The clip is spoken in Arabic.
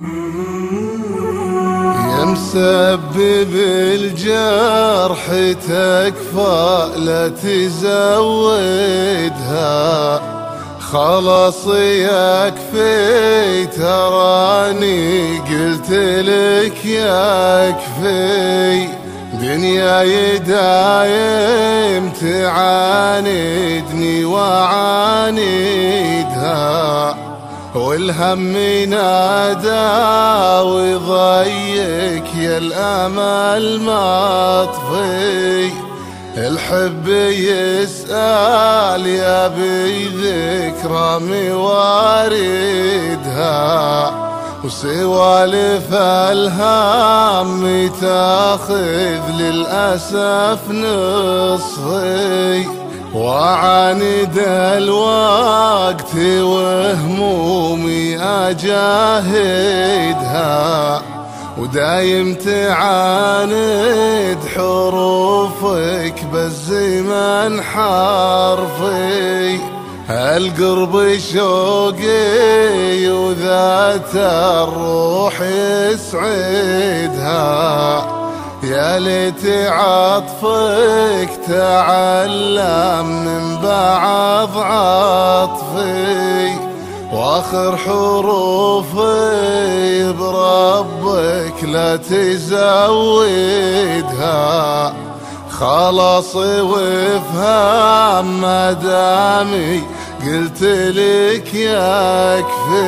يا مسبب الجرح تكفى لا تزودها. خلاص يكفي تراني قلت لك يكفي. دنيا يدايم تعاندني وعاندها والهم نادى وضيك يا الأمل مطفي الحب يسأل يا بي ذكرى مواردها. وسوالف الهم تاخذ للأسف نصفي وعاند الوقت وهمومي أجاهدها ودايم تعاند حروفك بالزمن حرفي. القرب شوقي وذات الروح يسعدها؟ يا ليت عطفك تعلم من بعض عطفي وآخر حروفي بربك لا تزودها. خلاص وافهم مدامي قلت لك يكفي.